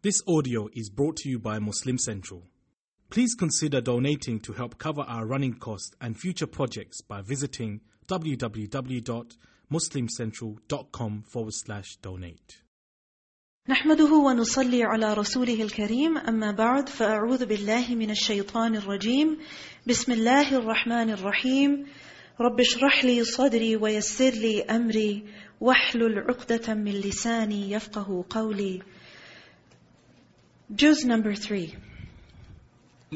This audio is brought to you by Muslim Central. Please consider donating to help cover our running costs and future projects by visiting www.muslimcentral.com forward slash donate. نحمده ونصلي على رسوله الكريم أما بعد فأعوذ بالله من الشيطان الرجيم بسم الله الرحمن الرحيم رب اشرح لي صدري ويسر لي أمري واحلل عقدة من لساني يفقه قولي Juz number three.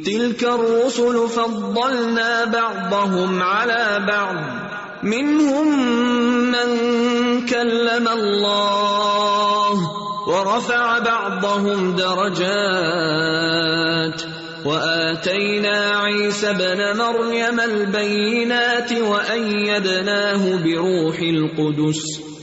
تلك الرسل فضلنا بعضهم على بعض. منهم من كلم الله ورفع بعضهم درجات. واتينا عيسى ابن مريم البينات وايدناه بروح القدس.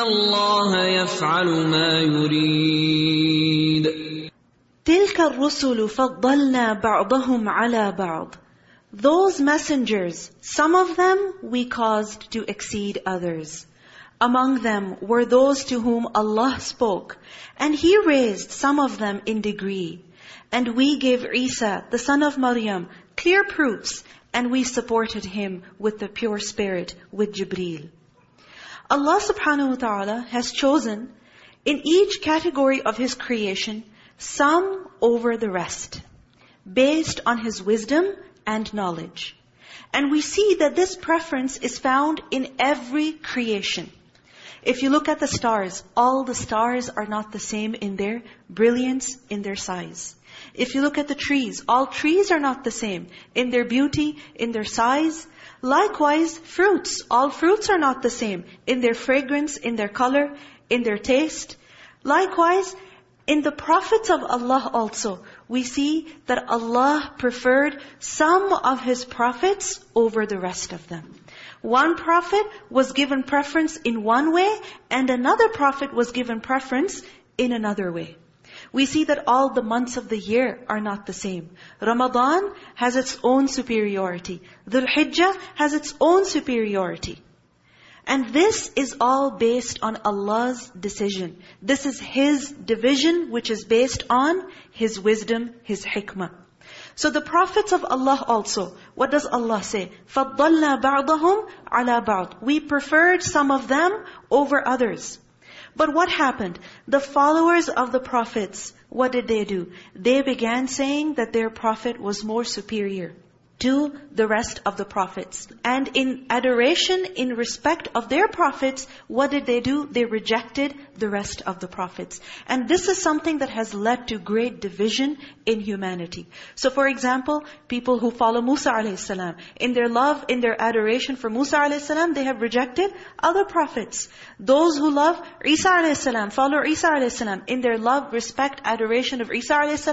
الله يفعل ما يريد تلك الرسل فضلنا بعضهم على بعض. Those messengers, some of them we caused to exceed others. Among them were those to whom Allah spoke, and He raised some of them in degree. And we gave Isa, the son of Maryam, clear proofs, and we supported him with the pure spirit, with Jibreel. Allah subhanahu wa ta'ala has chosen in each category of His creation, some over the rest, based on His wisdom and knowledge. And we see that this preference is found in every creation. If you look at the stars, all the stars are not the same in their brilliance, in their size. If you look at the trees, all trees are not the same in their beauty, in their size. Likewise, fruits, all fruits are not the same in their fragrance, in their color, in their taste. Likewise, in the prophets of Allah also, we see that Allah preferred some of His prophets over the rest of them. One prophet was given preference in one way, and another prophet was given preference in another way. We see that all the months of the year are not the same. Ramadan has its own superiority. Dhul Hijjah has its own superiority. And this is all based on Allah's decision. This is His division which is based on His wisdom, His hikmah. So the prophets of Allah also, what does Allah say? فَضَّلْنَا بَعْضَهُمْ عَلَى بَعْضٍ We preferred some of them over others. But what happened? The followers of the prophets, what did they do? They began saying that their prophet was more superior to the rest of the prophets. And in adoration, in respect of their prophets, what did they do? They rejected the rest of the prophets. And this is something that has led to great division in humanity. So for example, people who follow Musa a.s., in their love, in their adoration for Musa a.s., they have rejected other prophets. Those who love Isa a.s., follow Isa a.s., in their love, respect, adoration of Isa a.s.,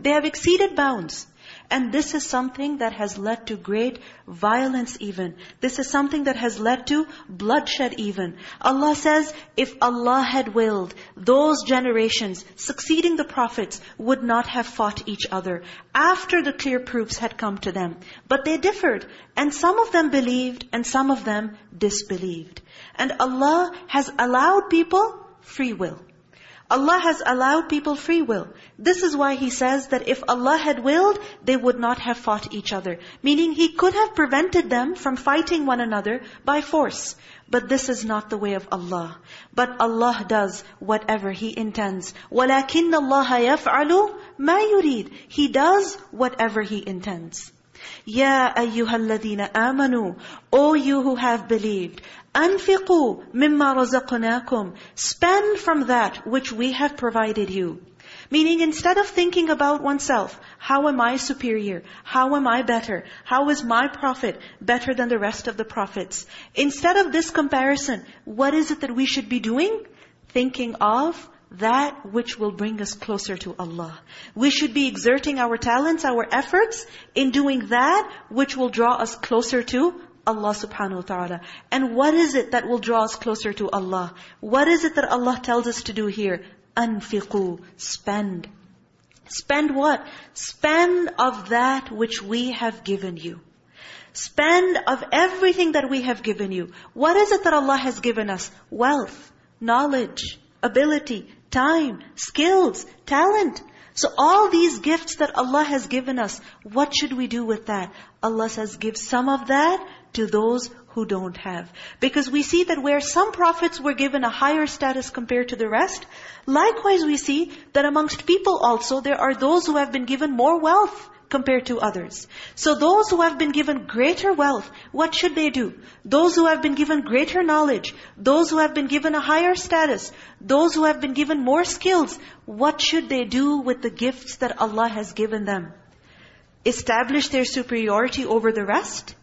they have exceeded bounds. And this is something that has led to great violence even. This is something that has led to bloodshed even. Allah says, if Allah had willed, those generations succeeding the prophets would not have fought each other after the clear proofs had come to them. But they differed. And some of them believed and some of them disbelieved. And Allah has allowed people free will. Allah has allowed people free will. This is why He says that if Allah had willed, they would not have fought each other. Meaning He could have prevented them from fighting one another by force. But this is not the way of Allah. But Allah does whatever He intends. وَلَكِنَّ اللَّهَ يَفْعَلُ مَا يُرِيد He does whatever He intends. يَا أَيُّهَا الَّذِينَ آمَنُوا O you who have believed, أَنْفِقُوا مِمَّا رَزَقْنَاكُمْ Spend from that which we have provided you. Meaning instead of thinking about oneself, how am I superior? How am I better? How is my prophet better than the rest of the prophets? Instead of this comparison, what is it that we should be doing? Thinking of that which will bring us closer to Allah. We should be exerting our talents, our efforts in doing that which will draw us closer to Allah subhanahu wa ta'ala. And what is it that will draw us closer to Allah? What is it that Allah tells us to do here? Anfiqu, spend. Spend what? Spend of that which we have given you. Spend of everything that we have given you. What is it that Allah has given us? Wealth, knowledge, ability, time, skills, talent. So all these gifts that Allah has given us, what should we do with that? Allah says, give some of that to those who don't have. Because we see that where some prophets were given a higher status compared to the rest, likewise we see that amongst people also, there are those who have been given more wealth compared to others. So those who have been given greater wealth, what should they do? Those who have been given greater knowledge, those who have been given a higher status, those who have been given more skills, what should they do with the gifts that Allah has given them? Establish their superiority over the rest?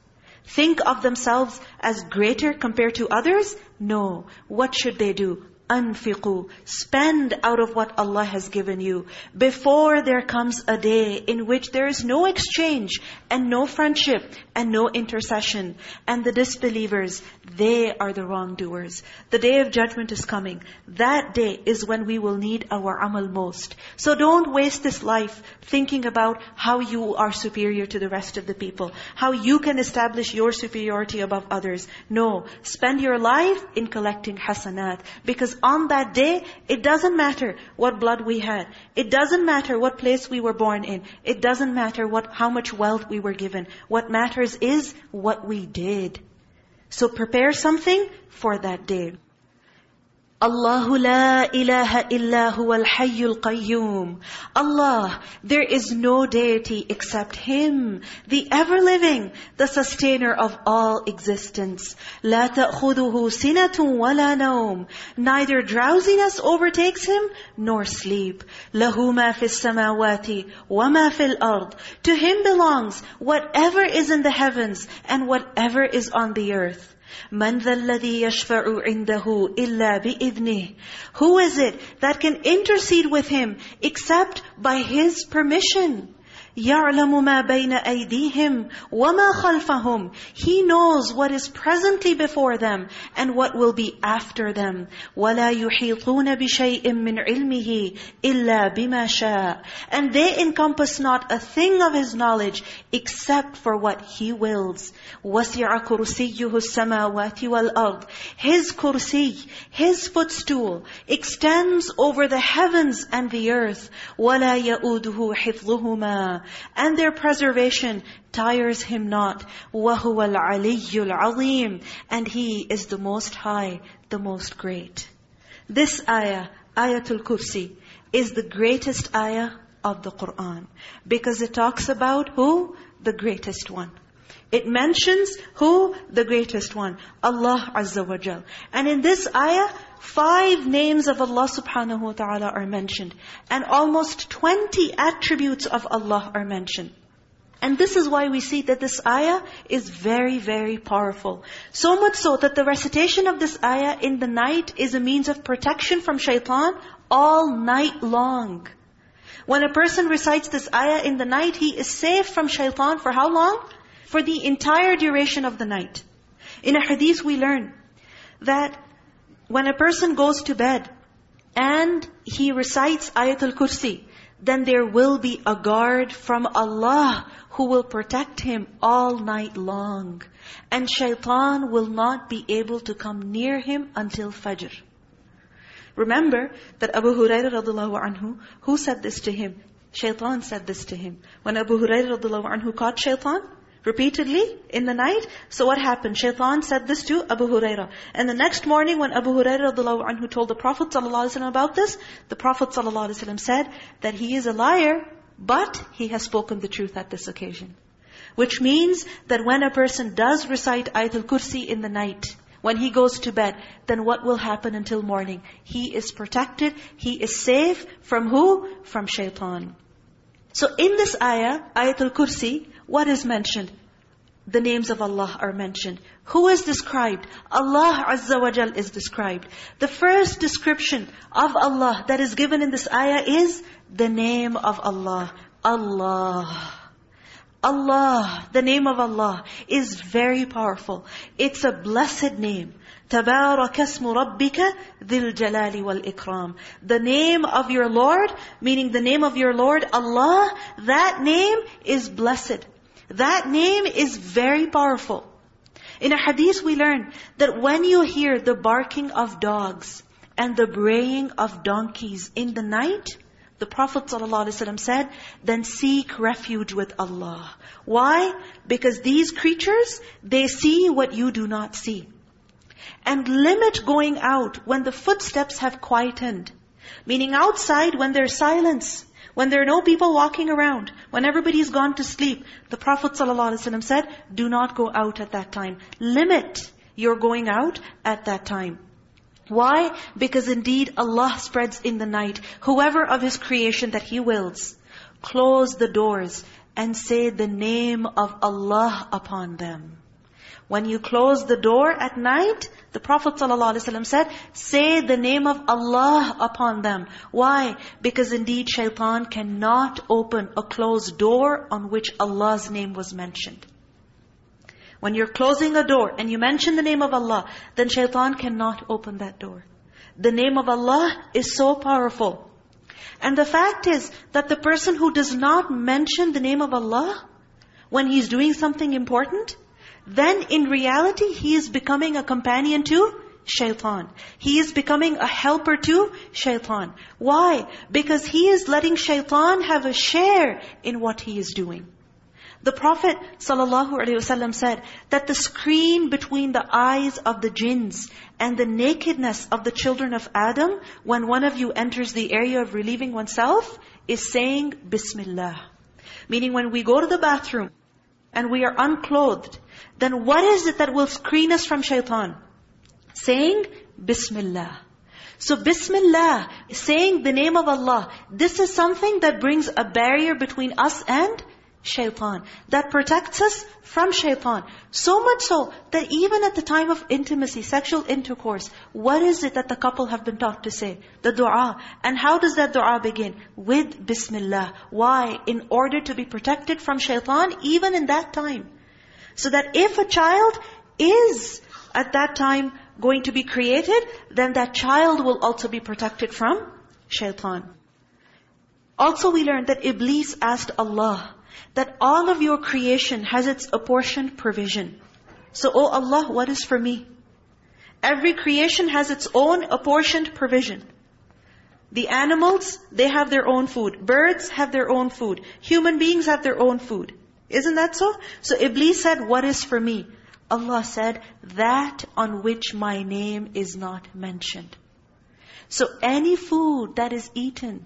Think of themselves as greater compared to others? No. What should they do? أنفقوا Spend out of what Allah has given you before there comes a day in which there is no exchange and no friendship and no intercession. And the disbelievers, they are the wrongdoers. The day of judgment is coming. That day is when we will need our amal most. So don't waste this life thinking about how you are superior to the rest of the people. How you can establish your superiority above others. No. Spend your life in collecting hasanat. Because on that day, it doesn't matter what blood we had. It doesn't matter what place we were born in. It doesn't matter what how much wealth we were given. What matters is what we did. So prepare something for that day. Allahu la ilaha illa huwal hayyul qayyum. Allah, there is no deity except Him, the ever-living, the sustainer of all existence. La ta'khuduhu sinatun wa la. Neither drowsiness overtakes Him, nor sleep. Lahu ma fis samawati wa ma fil ard. To Him belongs whatever is in the heavens and whatever is on the earth. مَنْ ذَا الَّذِي يَشْفَعُ عِنْدَهُ إِلَّا بِإِذْنِهِ Who is it that can intercede with Him except by His permission? يَعْلَمُ مَا بَيْنَ أَيْدِيهِمْ وَمَا خَلْفَهُمْ He knows what is presently before them and what will be after them. وَلَا يُحِيطُونَ بِشَيْءٍ مِّنْ عِلْمِهِ إِلَّا بِمَا شَاءَ And they encompass not a thing of His knowledge except for what He wills. وَسِعَ كُرْسِيُّهُ السَّمَاوَاتِ وَالْأَرْضِ His kursi, His footstool, extends over the heavens and the earth. وَلَا يَؤُودُهُ حِفْظُهُمَا And their preservation tires Him not. وَهُوَ الْعَلِيُّ الْعَظِيمُ And He is the most high, the most great. This ayah, Ayatul Kursi, is the greatest ayah of the Qur'an. Because it talks about who? The greatest one. It mentions who? The greatest one. Allah Azza wa Jal. And in this ayah, five names of Allah subhanahu wa ta'ala are mentioned. And almost 20 attributes of Allah are mentioned. And this is why we see that this ayah is very, very powerful. So much so that the recitation of this ayah in the night is a means of protection from shaitan all night long. When a person recites this ayah in the night, he is safe from shaitan for how long? For the entire duration of the night. In a hadith we learn that when a person goes to bed and he recites Ayatul Kursi, then there will be a guard from Allah who will protect him all night long. And shaitan will not be able to come near him until Fajr. Remember that Abu Hurairah radiallahu anhu, who said this to him? Shaitan said this to him. When Abu Hurairah radiallahu anhu caught shaitan, repeatedly in the night. So what happened? Shaitan said this to Abu Hurairah. And the next morning when Abu Hurairah anhu told the Prophet ﷺ about this, the Prophet ﷺ said that he is a liar, but he has spoken the truth at this occasion. Which means that when a person does recite Ayatul Kursi in the night, when he goes to bed, then what will happen until morning? He is protected, he is safe from who? From shaitan. So in this ayah, Ayatul Kursi, what is mentioned? the names of Allah are mentioned. Who is described? Allah Azza wa Jal is described. The first description of Allah that is given in this ayah is the name of Allah. Allah. Allah, the name of Allah is very powerful. It's a blessed name. تَبَارَكَ اسْمُ رَبِّكَ ذِي الْجَلَالِ وَالْإِكْرَامِ The name of your Lord, meaning the name of your Lord, Allah, that name is blessed. That name is very powerful. In a hadith we learn that when you hear the barking of dogs and the braying of donkeys in the night, the Prophet ﷺ said, then seek refuge with Allah. Why? Because these creatures, they see what you do not see. And limit going out when the footsteps have quietened. Meaning outside when there's silence, when there are no people walking around, when everybody's gone to sleep, the Prophet ﷺ said, do not go out at that time. Limit your going out at that time. Why? Because indeed Allah spreads in the night whoever of His creation that He wills. Close the doors and say the name of Allah upon them. When you close the door at night, the Prophet ﷺ said, say the name of Allah upon them. Why? Because indeed shaitan cannot open a closed door on which Allah's name was mentioned. When you're closing a door and you mention the name of Allah, then shaitan cannot open that door. The name of Allah is so powerful. And the fact is that the person who does not mention the name of Allah, when he's doing something important, then in reality he is becoming a companion to shaitan. He is becoming a helper to shaitan. Why? Because he is letting shaitan have a share in what he is doing. The Prophet ﷺ said that the screen between the eyes of the jinns and the nakedness of the children of Adam, when one of you enters the area of relieving oneself, is saying Bismillah. Meaning when we go to the bathroom and we are unclothed, then what is it that will screen us from shaitan? Saying Bismillah. So Bismillah, saying the name of Allah, this is something that brings a barrier between us and shaitan. That protects us from shaitan. So much so that even at the time of intimacy, sexual intercourse, what is it that the couple have been taught to say? The dua. And how does that dua begin? With Bismillah. Why? In order to be protected from shaitan even in that time. So that if a child is at that time going to be created, then that child will also be protected from shaitan. Also we learned that Iblis asked Allah, that all of your creation has its apportioned provision. So, oh Allah, what is for me? Every creation has its own apportioned provision. The animals, they have their own food. Birds have their own food. Human beings have their own food. Isn't that so? So Iblis said, what is for me? Allah said, that on which my name is not mentioned. So any food that is eaten,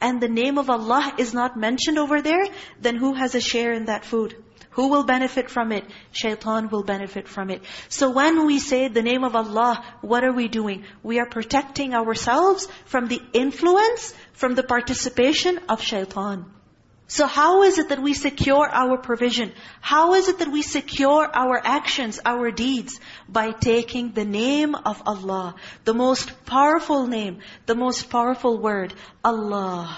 and the name of Allah is not mentioned over there, then who has a share in that food? Who will benefit from it? Shaitan will benefit from it. So when we say the name of Allah, what are we doing? We are protecting ourselves from the influence, from the participation of shaitan. So how is it that we secure our provision? How is it that we secure our actions, our deeds? By taking the name of Allah, the most powerful name, the most powerful word, Allah.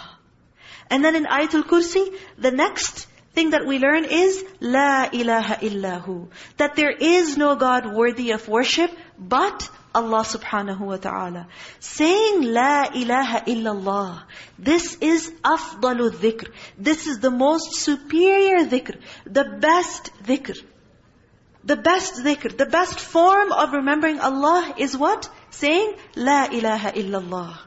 And then in Ayatul Kursi, the next thing that we learn is, La ilaha illahu. That there is no God worthy of worship, but Allah subhanahu wa ta'ala. Saying La ilaha illallah. This is afdalu dhikr. This is the most superior dhikr. The best dhikr. The best dhikr. The best form of remembering Allah is what? Saying La ilaha illallah.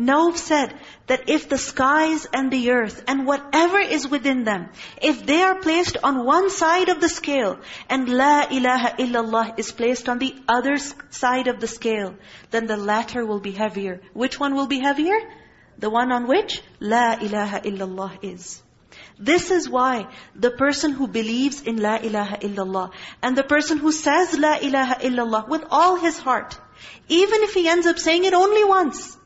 Nawf said that if the skies and the earth and whatever is within them, if they are placed on one side of the scale and La ilaha illallah is placed on the other side of the scale, then the latter will be heavier. Which one will be heavier? The one on which La ilaha illallah is. This is why the person who believes in La ilaha illallah and the person who says La ilaha illallah with all his heart, even if he ends up saying it only once,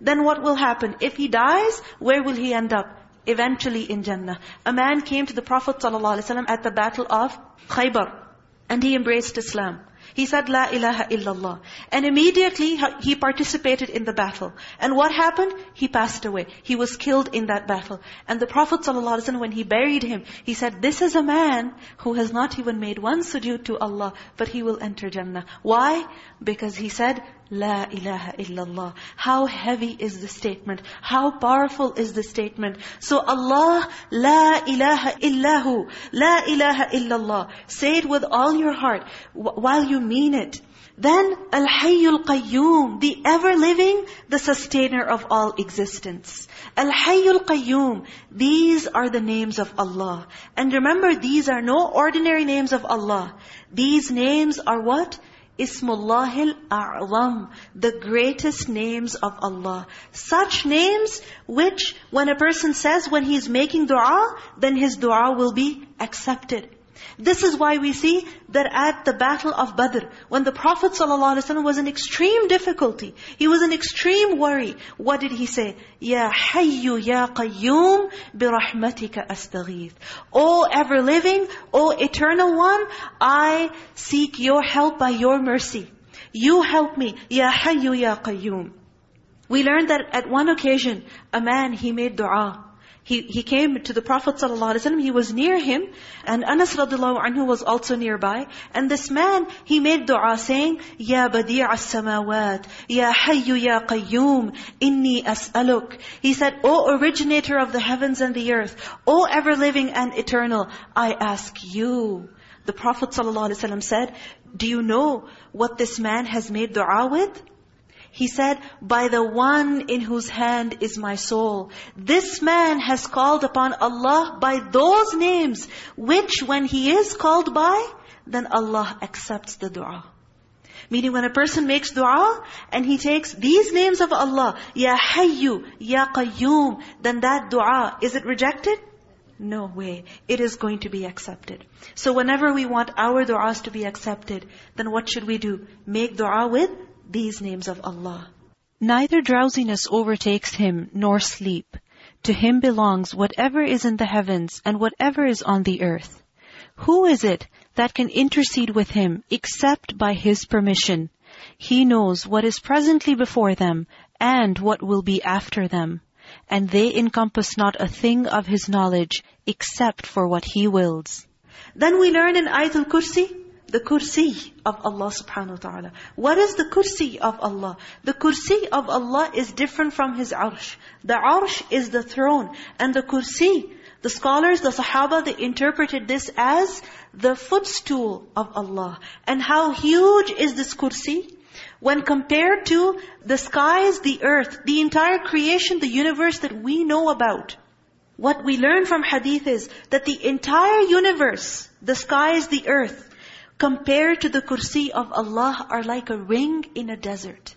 then what will happen? If he dies, where will he end up? eventually in Jannah. A man came to the Prophet ﷺ at the battle of Khaybar. And he embraced Islam. He said, La ilaha illallah. And immediately he participated in the battle. And what happened? He passed away. He was killed in that battle. And the Prophet ﷺ, when he buried him, he said, this is a man who has not even made one sujood to Allah, but he will enter Jannah. Why? Because he said, La ilaha illallah. How heavy is the statement? How powerful is the statement? So Allah, La ilaha illahu. La ilaha illallah. Say it with all your heart while you mean it. Then Al-Hayyul Qayyum, the ever-living, the sustainer of all existence. Al-Hayyul Qayyum, these are the names of Allah. And remember, these are no ordinary names of Allah. These names are what? Ismullahil A'zam, the greatest names of Allah. Such names which when a person says when he is making dua, then his dua will be accepted. This is why we see that at the battle of Badr, when the Prophet ﷺ was in extreme difficulty, he was in extreme worry, what did he say? Ya Hayyu Ya Qayyum Birahmatika Astaghith. O ever-living, O eternal one, I seek your help by your mercy. You help me. Ya Hayyu Ya Qayyum. We learned that at one occasion, a man, he made dua. He, he came to the Prophet ﷺ, he was near him, and Anas radiallahu anhu was also nearby. And this man, he made dua saying, Ya badi' as-samawat, Ya hayyu ya qayyum, inni as'aluk. He said, O originator of the heavens and the earth, O ever-living and eternal, I ask you. The Prophet ﷺ said, Do you know what this man has made dua with? He said, by the one in whose hand is my soul. This man has called upon Allah by those names, which when he is called by, then Allah accepts the dua. Meaning when a person makes dua, and he takes these names of Allah, Ya Hayyu, Ya Qayyum, then that dua, is it rejected? No way. It is going to be accepted. So whenever we want our du'as to be accepted, then what should we do? Make dua with these names of Allah. Neither drowsiness overtakes him, nor sleep. To him belongs whatever is in the heavens and whatever is on the earth. Who is it that can intercede with him except by his permission? He knows what is presently before them and what will be after them. And they encompass not a thing of his knowledge except for what he wills. Then we learn in Ayatul Kursi, the kursi of Allah subhanahu wa ta'ala. What is the kursi of Allah? The kursi of Allah is different from His arsh. The arsh is the throne. And the kursi, the scholars, the sahaba, they interpreted this as the footstool of Allah. And how huge is this kursi? When compared to the skies, the earth, the entire creation, the universe that we know about. What we learn from hadith is that the entire universe, the skies, the earth, compared to the kursi of Allah are like a ring in a desert.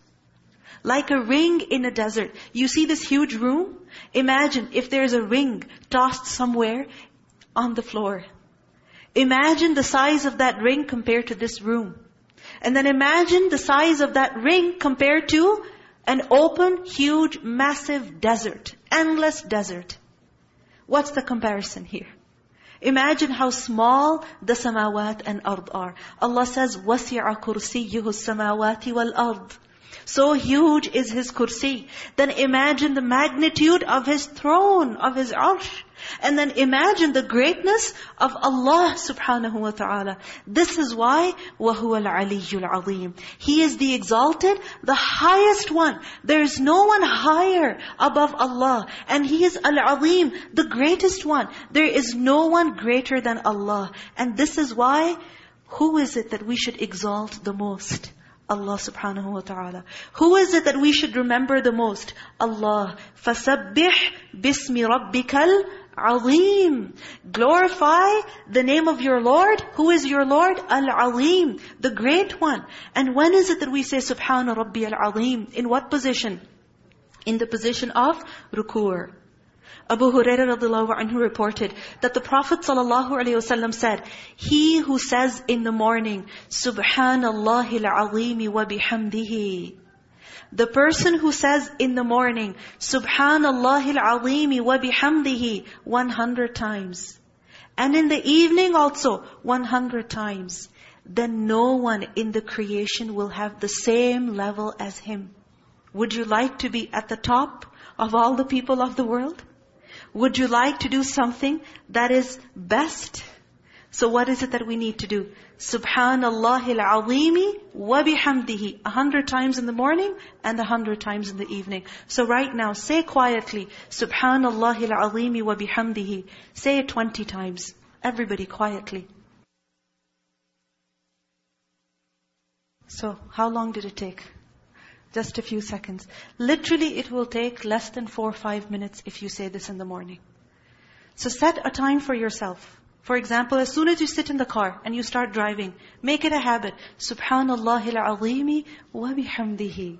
Like a ring in a desert. You see this huge room? Imagine if there's a ring tossed somewhere on the floor. Imagine the size of that ring compared to this room. And then imagine the size of that ring compared to an open, huge, massive desert. Endless desert. What's the comparison here? Imagine how small the samawat and ard are. Allah says, وَسِعَ كُرْسِيُّهُ السَّمَاوَاتِ وَالْأَرْضِ So huge is His kursi. Then imagine the magnitude of His throne, of His arsh. And then imagine the greatness of Allah subhanahu wa ta'ala. This is why وَهُوَ الْعَلِيُّ الْعَظِيمُ He is the exalted, the highest one. There is no one higher above Allah. And He is Al-Azim, the greatest one. There is no one greater than Allah. And this is why, who is it that we should exalt the most? Allah subhanahu wa ta'ala. Who is it that we should remember the most? Allah. فَسَبِّحْ بسم رَبِّكَ الْعَظِيمِ Glorify the name of your Lord. Who is your Lord? Al-Azim, the Great One. And when is it that we say Subhana Rabbi Al-Azim? In what position? In the position of ruku. Abu Hurairah radiallahu anhu reported that the Prophet ﷺ said, He who says in the morning, Subhanallah al-azim wa bihamdihi. the person who says in the morning, Subhanallah al-Azim wa bihamdihi 100 times. And in the evening also 100 times. Then no one in the creation will have the same level as him. Would you like to be at the top of all the people of the world? Would you like to do something that is best? So what is it that we need to do? Subhanallah al-azimi wa bihamdihi. A hundred times in the morning and a hundred times in the evening. So right now, say quietly, Subhanallah al-azimi wa bihamdihi. Say it 20 times. Everybody quietly. So, how long did it take? Just a few seconds. Literally, it will take less than four or five minutes if you say this in the morning. So set a time for yourself. For example, as soon as you sit in the car and you start driving, make it a habit. Subhanallah al-azimi wa bihamdihi.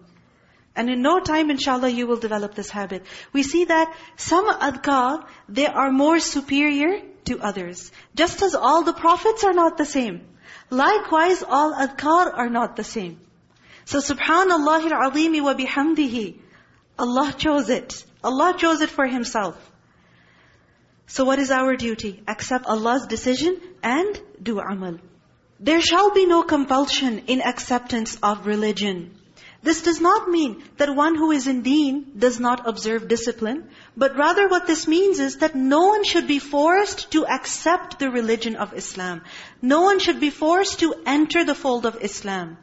And in no time, inshallah, you will develop this habit. We see that some adhkar, they are more superior to others. Just as all the prophets are not the same. Likewise, all adhkar are not the same. So subhanallah al-azim wa bihamdihi. Allah chose it. Allah chose it for Himself. So what is our duty? Accept Allah's decision and do amal. There shall be no compulsion in acceptance of religion. This does not mean that one who is in deen does not observe discipline, but rather what this means is that no one should be forced to accept the religion of Islam. No one should be forced to enter the fold of Islam.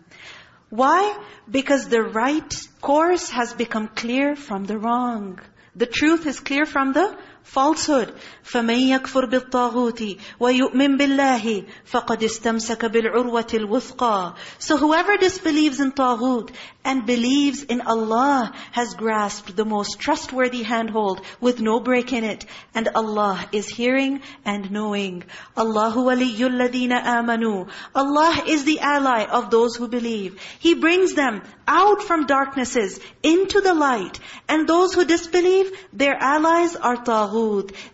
Why? Because the right course has become clear from the wrong. The truth is clear from the falsehood. فَمَنْ يَكْفُرْ بِالطَّاغُوتِ وَيُؤْمِنْ بِاللَّهِ فَقَدْ اسْتَمْسَكَ بِالْعُرْوَةِ الْوُثْقَى So whoever disbelieves in Taghut and believes in Allah has grasped the most trustworthy handhold with no break in it. And Allah is hearing and knowing. Allahu waliyul amanu. Allah is the ally of those who believe. He brings them out from darknesses into the light. And those who disbelieve, their allies are Taghut.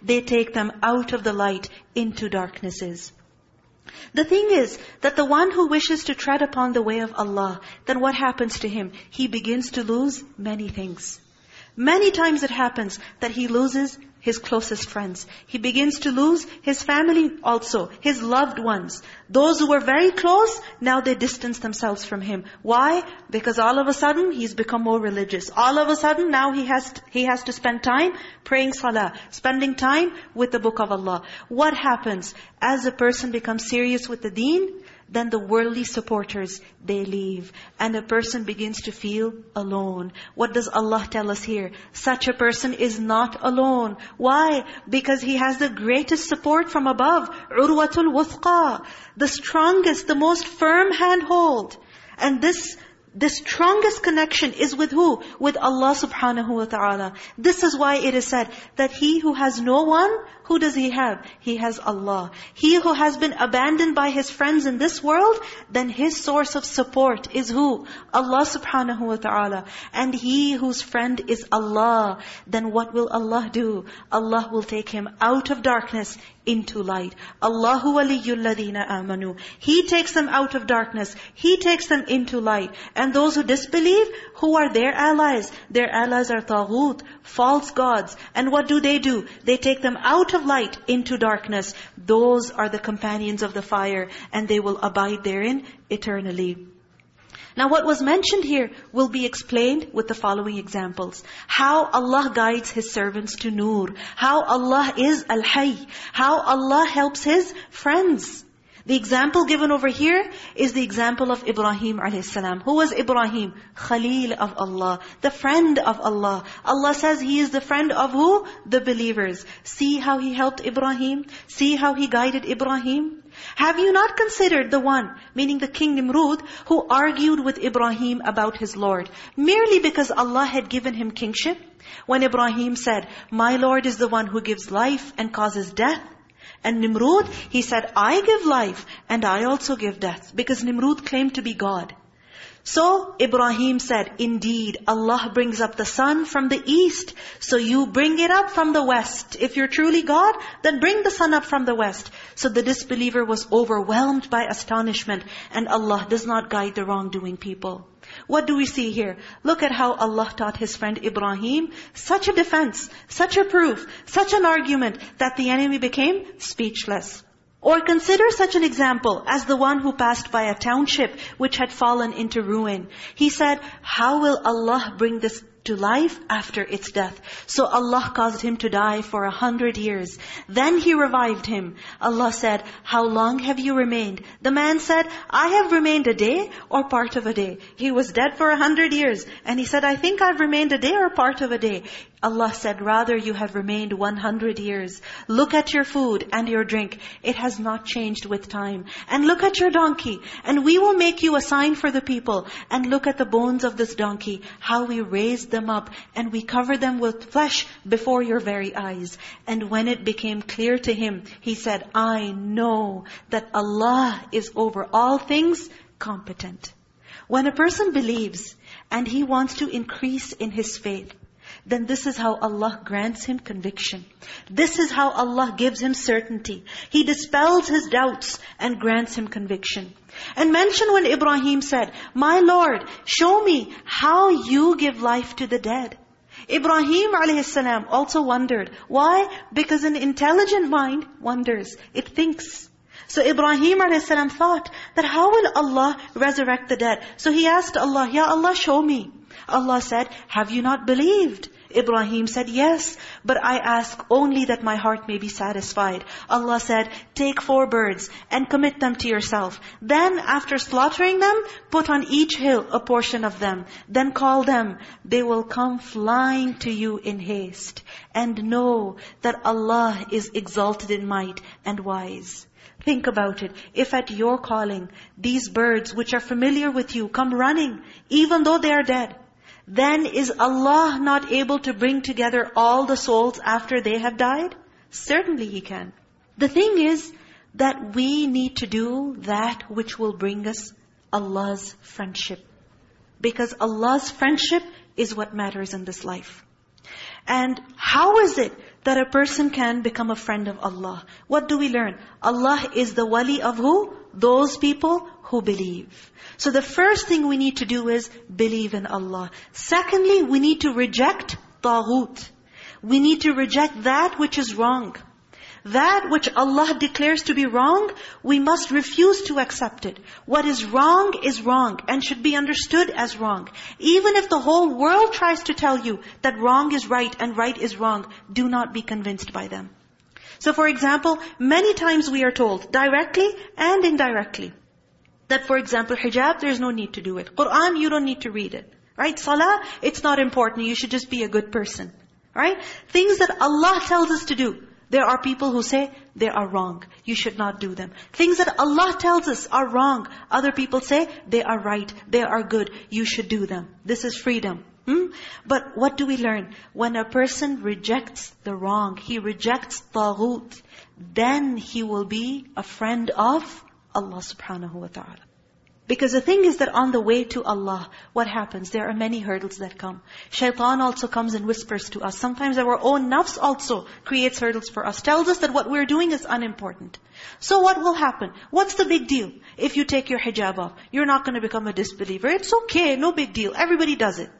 They take them out of the light into darknesses. The thing is that the one who wishes to tread upon the way of Allah, then what happens to him? He begins to lose many things. Many times it happens that he loses his closest friends. He begins to lose his family also, his loved ones. Those who were very close, now they distance themselves from him. Why? Because all of a sudden, he's become more religious. All of a sudden, now he has to, he has to spend time praying salah, spending time with the book of Allah. What happens? As a person becomes serious with the deen, then the worldly supporters, they leave. And a person begins to feel alone. What does Allah tell us here? Such a person is not alone. Why? Because he has the greatest support from above. Urwatul wuthqa. The strongest, the most firm handhold. And this the strongest connection is with who? With Allah subhanahu wa ta'ala. This is why it is said that he who has no one, who does he have? He has Allah. He who has been abandoned by his friends in this world, then his source of support is who? Allah subhanahu wa ta'ala. And he whose friend is Allah, then what will Allah do? Allah will take him out of darkness into light. Allahu waliyyul ladina amanu. He takes them out of darkness. He takes them into light. And those who disbelieve, who are their allies? Their allies are taghut, false gods. And what do they do? They take them out of light into darkness. Those are the companions of the fire, and they will abide therein eternally. Now what was mentioned here will be explained with the following examples. How Allah guides His servants to nur. How Allah is Al-Hayy. How Allah helps His friends. The example given over here is the example of Ibrahim a.s. Who was Ibrahim? Khalil of Allah, the friend of Allah. Allah says He is the friend of who? The believers. See how He helped Ibrahim? See how He guided Ibrahim? Have you not considered the one, meaning the king Nimrud, who argued with Ibrahim about his Lord, merely because Allah had given him kingship? When Ibrahim said, My Lord is the one who gives life and causes death. And Nimrud, he said, I give life and I also give death. Because Nimrud claimed to be God. So Ibrahim said, Indeed, Allah brings up the sun from the east. So you bring it up from the west. If you're truly God, then bring the sun up from the west. So the disbeliever was overwhelmed by astonishment. And Allah does not guide the wrongdoing people. What do we see here? Look at how Allah taught His friend Ibrahim such a defense, such a proof, such an argument that the enemy became speechless. Or consider such an example as the one who passed by a township which had fallen into ruin. He said, how will Allah bring this to life after its death. So Allah caused him to die for a hundred years. Then He revived him. Allah said, how long have you remained? The man said, I have remained a day or part of a day. He was dead for a hundred years. And he said, I think I've remained a day or part of a day. Allah said, rather you have remained 100 years. Look at your food and your drink. It has not changed with time. And look at your donkey. And we will make you a sign for the people. And look at the bones of this donkey. How we raised them up. And we covered them with flesh before your very eyes. And when it became clear to him, he said, I know that Allah is over all things competent. When a person believes and he wants to increase in his faith, then this is how Allah grants him conviction. This is how Allah gives him certainty. He dispels his doubts and grants him conviction. And mention when Ibrahim said, My Lord, show me how you give life to the dead. Ibrahim a.s. also wondered. Why? Because an intelligent mind wonders. It thinks. So Ibrahim a.s. thought that how will Allah resurrect the dead? So he asked Allah, Ya Allah, show me. Allah said, have you not believed? Ibrahim said, yes, but I ask only that my heart may be satisfied. Allah said, take four birds and commit them to yourself. Then after slaughtering them, put on each hill a portion of them. Then call them. They will come flying to you in haste. And know that Allah is exalted in might and wise. Think about it. If at your calling, these birds which are familiar with you come running, even though they are dead, then is Allah not able to bring together all the souls after they have died? Certainly He can. The thing is that we need to do that which will bring us Allah's friendship. Because Allah's friendship is what matters in this life. And how is it that a person can become a friend of Allah? What do we learn? Allah is the wali of who? Those people who believe. So the first thing we need to do is believe in Allah. Secondly, we need to reject taghut. We need to reject that which is wrong. That which Allah declares to be wrong, we must refuse to accept it. What is wrong is wrong and should be understood as wrong. Even if the whole world tries to tell you that wrong is right and right is wrong, do not be convinced by them. So for example, many times we are told, directly and indirectly, that for example, hijab, there's no need to do it. Qur'an, you don't need to read it. Right? Salah, it's not important. You should just be a good person. Right? Things that Allah tells us to do. There are people who say they are wrong. You should not do them. Things that Allah tells us are wrong. Other people say they are right. They are good. You should do them. This is freedom. Hmm? But what do we learn? When a person rejects the wrong, he rejects taghut, then he will be a friend of Allah subhanahu wa ta'ala. Because the thing is that on the way to Allah, what happens? There are many hurdles that come. Shaitan also comes and whispers to us. Sometimes our own nafs also creates hurdles for us. Tells us that what we're doing is unimportant. So what will happen? What's the big deal? If you take your hijab off, you're not going to become a disbeliever. It's okay, no big deal. Everybody does it.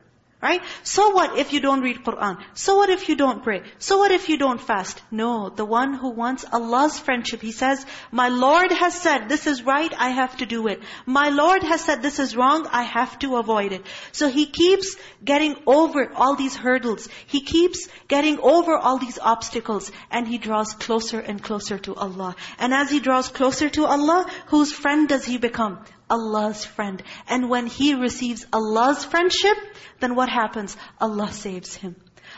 Right? So what if you don't read Qur'an? So what if you don't pray? So what if you don't fast? No, the one who wants Allah's friendship, he says, My Lord has said this is right, I have to do it. My Lord has said this is wrong, I have to avoid it. So he keeps getting over all these hurdles. He keeps getting over all these obstacles and he draws closer and closer to Allah. And as he draws closer to Allah, whose friend does he become? Allah's friend. And when he receives Allah's friendship, then what happens? Allah saves him.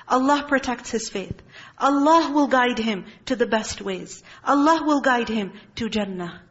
Allah protects his faith. Allah will guide him to the best ways. Allah will guide him to Jannah.